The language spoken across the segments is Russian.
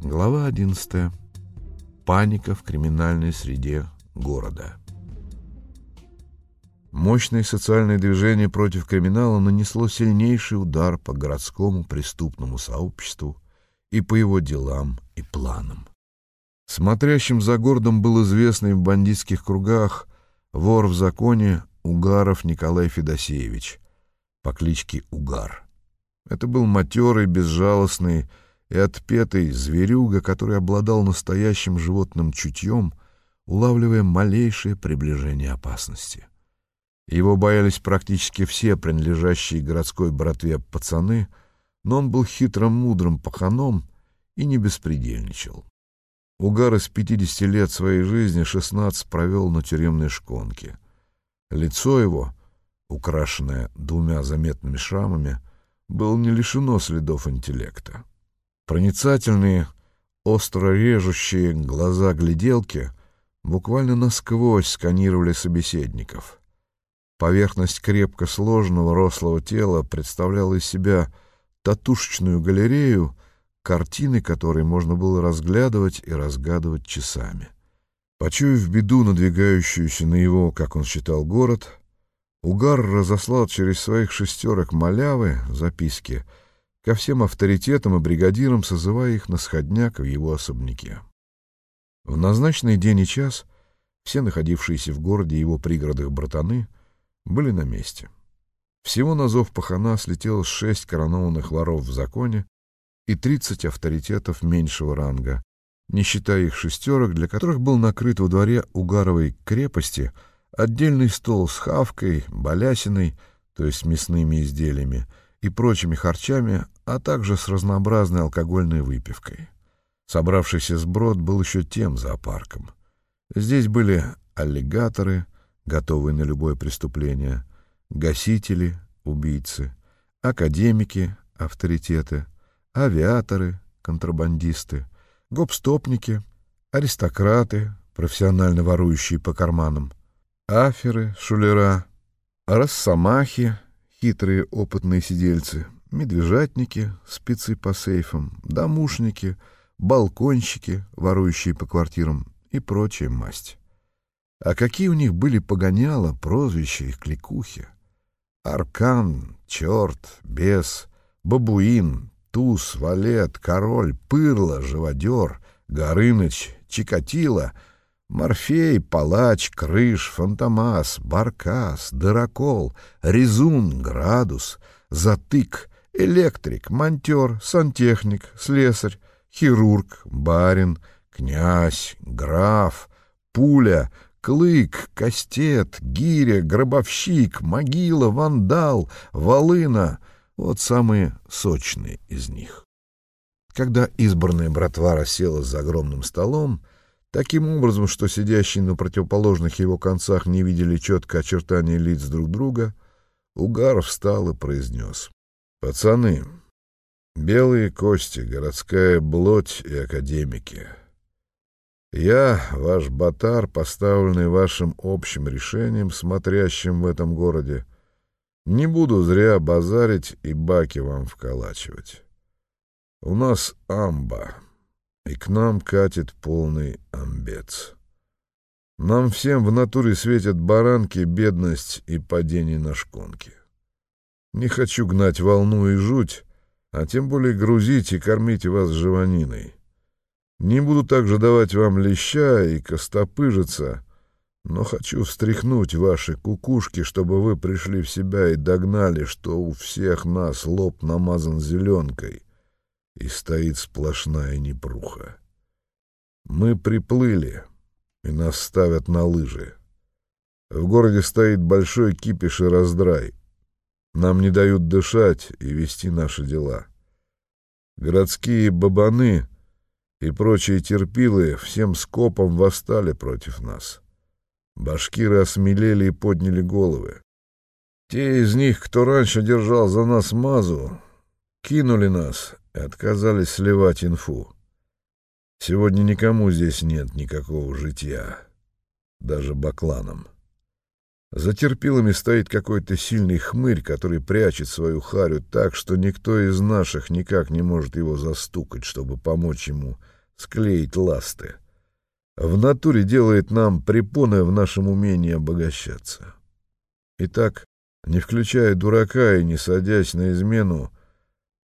Глава 11. Паника в криминальной среде города. Мощное социальное движение против криминала нанесло сильнейший удар по городскому преступному сообществу и по его делам и планам. Смотрящим за городом был известный в бандитских кругах вор в законе Угаров Николай Федосеевич по кличке Угар. Это был матерый, безжалостный и отпетый зверюга, который обладал настоящим животным чутьем, улавливая малейшее приближение опасности. Его боялись практически все принадлежащие городской братве пацаны, но он был хитрым мудрым паханом и не беспредельничал. Угар из 50 лет своей жизни 16 провел на тюремной шконке. Лицо его, украшенное двумя заметными шрамами, было не лишено следов интеллекта. Проницательные, остро режущие глаза гляделки буквально насквозь сканировали собеседников. Поверхность крепко сложного рослого тела представляла из себя татушечную галерею, картины которой можно было разглядывать и разгадывать часами. Почуяв беду, надвигающуюся на его, как он считал, город, Угар разослал через своих шестерок малявы записки ко всем авторитетам и бригадирам, созывая их на сходняк в его особняке. В назначенный день и час все находившиеся в городе его пригородах братаны были на месте. Всего на зов пахана слетело шесть коронованных воров в законе и 30 авторитетов меньшего ранга, не считая их шестерок, для которых был накрыт во дворе Угаровой крепости отдельный стол с хавкой, балясиной, то есть мясными изделиями, и прочими харчами, а также с разнообразной алкогольной выпивкой. Собравшийся сброд был еще тем зоопарком. Здесь были аллигаторы, готовые на любое преступление, гасители, убийцы, академики, авторитеты — авиаторы, контрабандисты, гопстопники, аристократы, профессионально ворующие по карманам, аферы, шулера, росомахи, хитрые опытные сидельцы, медвежатники, спецы по сейфам, домушники, балконщики, ворующие по квартирам и прочая масть. А какие у них были погоняло, прозвища и кликухи? Аркан, черт, бес, бабуин, туз, валет, король, пырло, живодер, горыныч, чикатило, морфей, палач, крыш, фантомас, баркас, дырокол, резун, градус, затык, электрик, монтер, сантехник, слесарь, хирург, барин, князь, граф, пуля, клык, кастет, гиря, гробовщик, могила, вандал, волына — вот самые сочные из них. Когда избранная братва расселась за огромным столом, таким образом, что сидящие на противоположных его концах не видели четко очертания лиц друг друга, Угаров встал и произнес. «Пацаны, белые кости, городская блоть и академики. Я, ваш батар, поставленный вашим общим решением, смотрящим в этом городе, — не буду зря базарить и баки вам вколачивать. У нас амба, и к нам катит полный амбец. Нам всем в натуре светят баранки, бедность и падение на шконки. Не хочу гнать волну и жуть, а тем более грузить и кормить вас живаниной. Не буду также давать вам леща и костопыжиться, но хочу встряхнуть ваши кукушки, чтобы вы пришли в себя и догнали, что у всех нас лоб намазан зеленкой и стоит сплошная непруха. Мы приплыли, и нас ставят на лыжи. В городе стоит большой кипиш и раздрай. Нам не дают дышать и вести наши дела. Городские бабаны и прочие терпилы всем скопом восстали против нас. Башкиры осмелели и подняли головы. Те из них, кто раньше держал за нас мазу, кинули нас и отказались сливать инфу. Сегодня никому здесь нет никакого житья, даже бакланам. За терпилами стоит какой-то сильный хмырь, который прячет свою харю так, что никто из наших никак не может его застукать, чтобы помочь ему склеить ласты. В натуре делает нам препоны в нашем умении обогащаться. Итак, не включая дурака и не садясь на измену,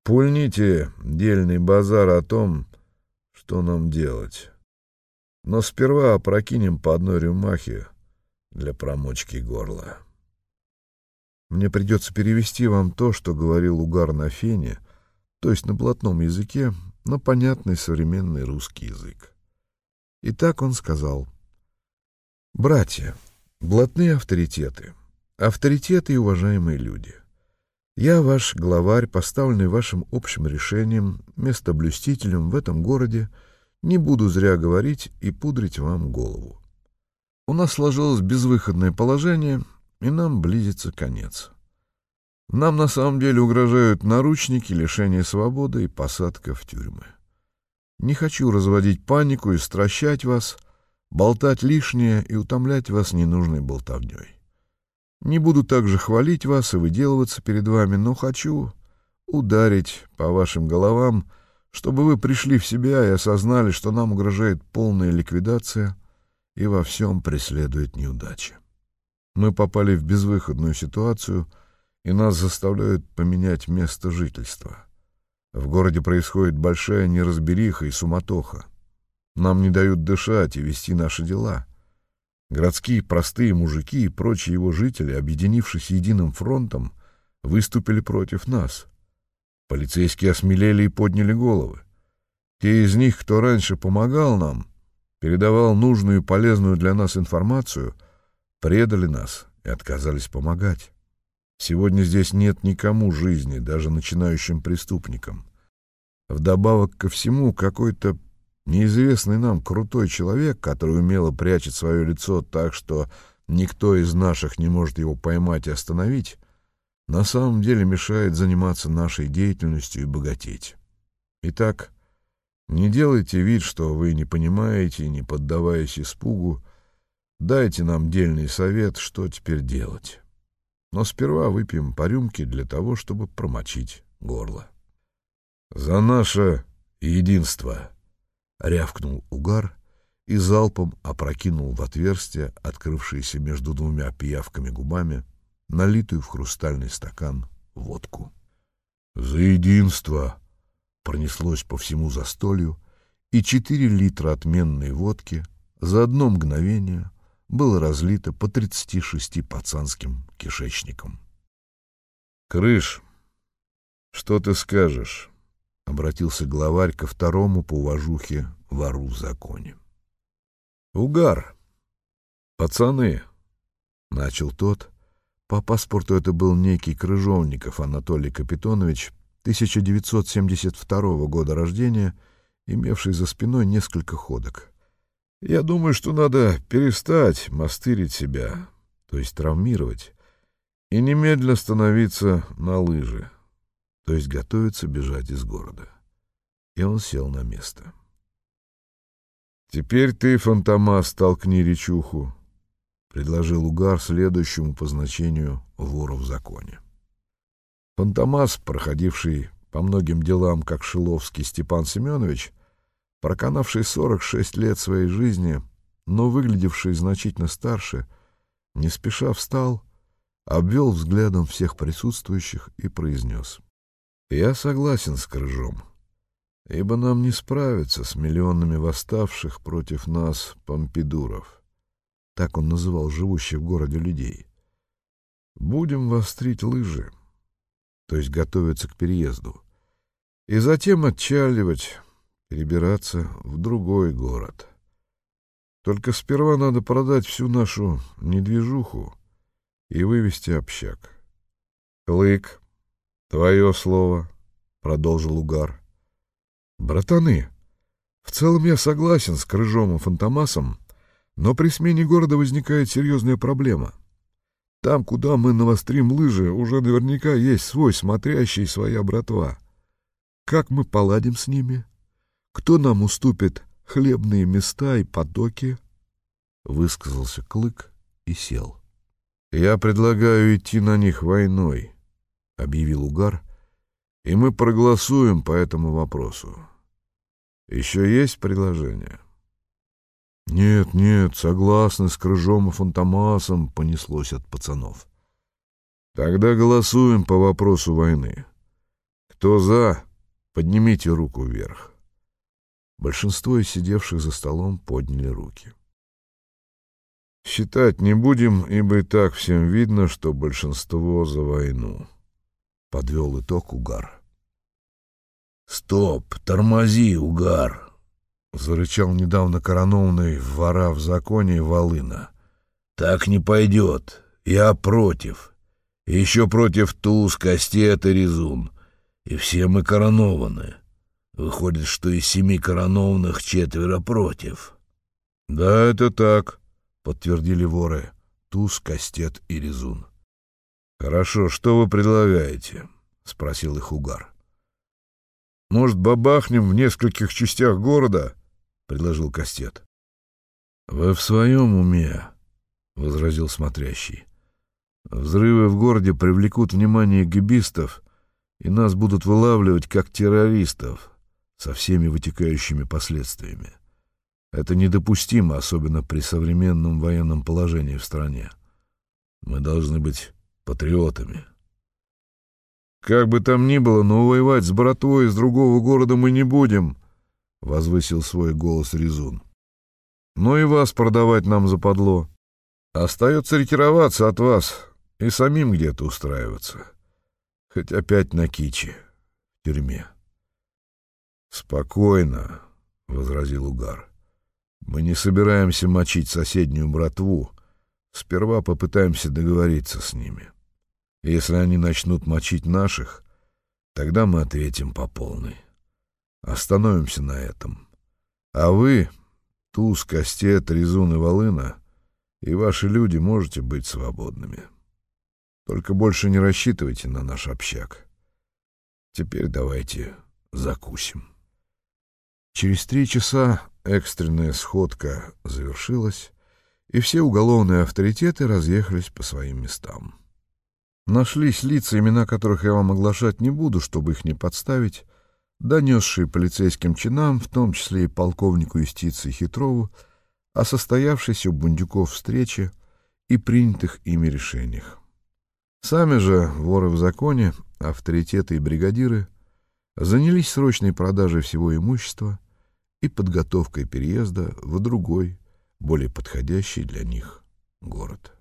пульните дельный базар о том, что нам делать. Но сперва опрокинем по одной рюмахе для промочки горла. Мне придется перевести вам то, что говорил Угар на фене, то есть на блатном языке, на понятный современный русский язык. И так он сказал. «Братья, блатные авторитеты, авторитеты и уважаемые люди, я ваш главарь, поставленный вашим общим решением, местоблюстителем в этом городе, не буду зря говорить и пудрить вам голову. У нас сложилось безвыходное положение, и нам близится конец. Нам на самом деле угрожают наручники, лишение свободы и посадка в тюрьмы. Не хочу разводить панику и стращать вас, болтать лишнее и утомлять вас ненужной болтовней. Не буду также хвалить вас и выделываться перед вами, но хочу ударить по вашим головам, чтобы вы пришли в себя и осознали, что нам угрожает полная ликвидация и во всем преследует неудача. Мы попали в безвыходную ситуацию, и нас заставляют поменять место жительства. В городе происходит большая неразбериха и суматоха. Нам не дают дышать и вести наши дела. Городские простые мужики и прочие его жители, объединившись единым фронтом, выступили против нас. Полицейские осмелели и подняли головы. Те из них, кто раньше помогал нам, передавал нужную и полезную для нас информацию, предали нас и отказались помогать. Сегодня здесь нет никому жизни, даже начинающим преступникам. Вдобавок ко всему, какой-то неизвестный нам крутой человек, который умело прячет свое лицо так, что никто из наших не может его поймать и остановить, на самом деле мешает заниматься нашей деятельностью и богатеть. Итак, не делайте вид, что вы не понимаете, не поддаваясь испугу, дайте нам дельный совет, что теперь делать. Но сперва выпьем по рюмке для того, чтобы промочить горло. «За наше единство!» — рявкнул угар и залпом опрокинул в отверстие, открывшееся между двумя пиявками губами, налитую в хрустальный стакан водку. «За единство!» — пронеслось по всему застолью, и четыре литра отменной водки за одно мгновение было разлито по 36 пацанским кишечникам. «Крыш, что ты скажешь?» — обратился главарь ко второму по уважухе вору в законе. «Угар! Пацаны!» — начал тот. По паспорту это был некий Крыжовников Анатолий Капитонович, 1972 года рождения, имевший за спиной несколько ходок. Я думаю, что надо перестать мастырить себя, то есть травмировать, и немедленно становиться на лыжи, то есть готовиться бежать из города. И он сел на место. «Теперь ты, Фантомас, толкни речуху», — предложил Угар следующему по значению вору в законе. Фантомас, проходивший по многим делам как Шиловский Степан Семенович, — проканавший 46 лет своей жизни, но выглядевший значительно старше, не спеша встал, обвел взглядом всех присутствующих и произнес. «Я согласен с Крыжом, ибо нам не справиться с миллионами восставших против нас помпидуров». Так он называл живущих в городе людей. «Будем вострить лыжи, то есть готовиться к переезду, и затем отчаливать, перебираться в другой город. Только сперва надо продать всю нашу недвижуху и вывести общак. — Клык, твое слово, — продолжил Угар. — Братаны, в целом я согласен с Крыжом и Фантомасом, но при смене города возникает серьезная проблема. Там, куда мы навострим лыжи, уже наверняка есть свой смотрящий своя братва. Как мы поладим с ними? — кто нам уступит хлебные места и потоки? Высказался Клык и сел. Я предлагаю идти на них войной, — объявил Угар, — и мы проголосуем по этому вопросу. Еще есть предложение? Нет, нет, согласны с Крыжом и Фантомасом, понеслось от пацанов. Тогда голосуем по вопросу войны. Кто за, поднимите руку вверх. Большинство из сидевших за столом подняли руки. Считать не будем, ибо и так всем видно, что большинство за войну. Подвел итог Угар. «Стоп! Тормози, Угар!» — зарычал недавно коронованный вора в законе Волына. «Так не пойдет. Я против. Еще против Туз, Кастет и Резун. И все мы коронованы. Выходит, что из семи коронованных четверо против». «Да, это так», — подтвердили воры. Туз, Кастет и Резун. «Хорошо, что вы предлагаете?» — спросил их Угар. Может, бабахнем в нескольких частях города? — предложил Кастет. — Вы в своем уме, — возразил смотрящий. — Взрывы в городе привлекут внимание гибистов, и нас будут вылавливать как террористов со всеми вытекающими последствиями. Это недопустимо, особенно при современном военном положении в стране. Мы должны быть патриотами. — «Как бы там ни было, но воевать с братвой из другого города мы не будем», — возвысил свой голос Резун. «Но и вас продавать нам западло. Остается ретироваться от вас и самим где-то устраиваться. Хоть опять на киче, в тюрьме». «Спокойно», — возразил Угар. «Мы не собираемся мочить соседнюю братву. Сперва попытаемся договориться с ними». Если они начнут мочить наших, тогда мы ответим по полной. Остановимся на этом. А вы, Туз, Костет, Резун и Волына, и ваши люди можете быть свободными. Только больше не рассчитывайте на наш общак. Теперь давайте закусим. Через три часа экстренная сходка завершилась, и все уголовные авторитеты разъехались по своим местам. Нашлись лица, имена которых я вам оглашать не буду, чтобы их не подставить, донесшие полицейским чинам, в том числе и полковнику юстиции Хитрову, о состоявшейся у бундюков встрече и принятых ими решениях. Сами же воры в законе, авторитеты и бригадиры занялись срочной продажей всего имущества и подготовкой переезда в другой, более подходящий для них город.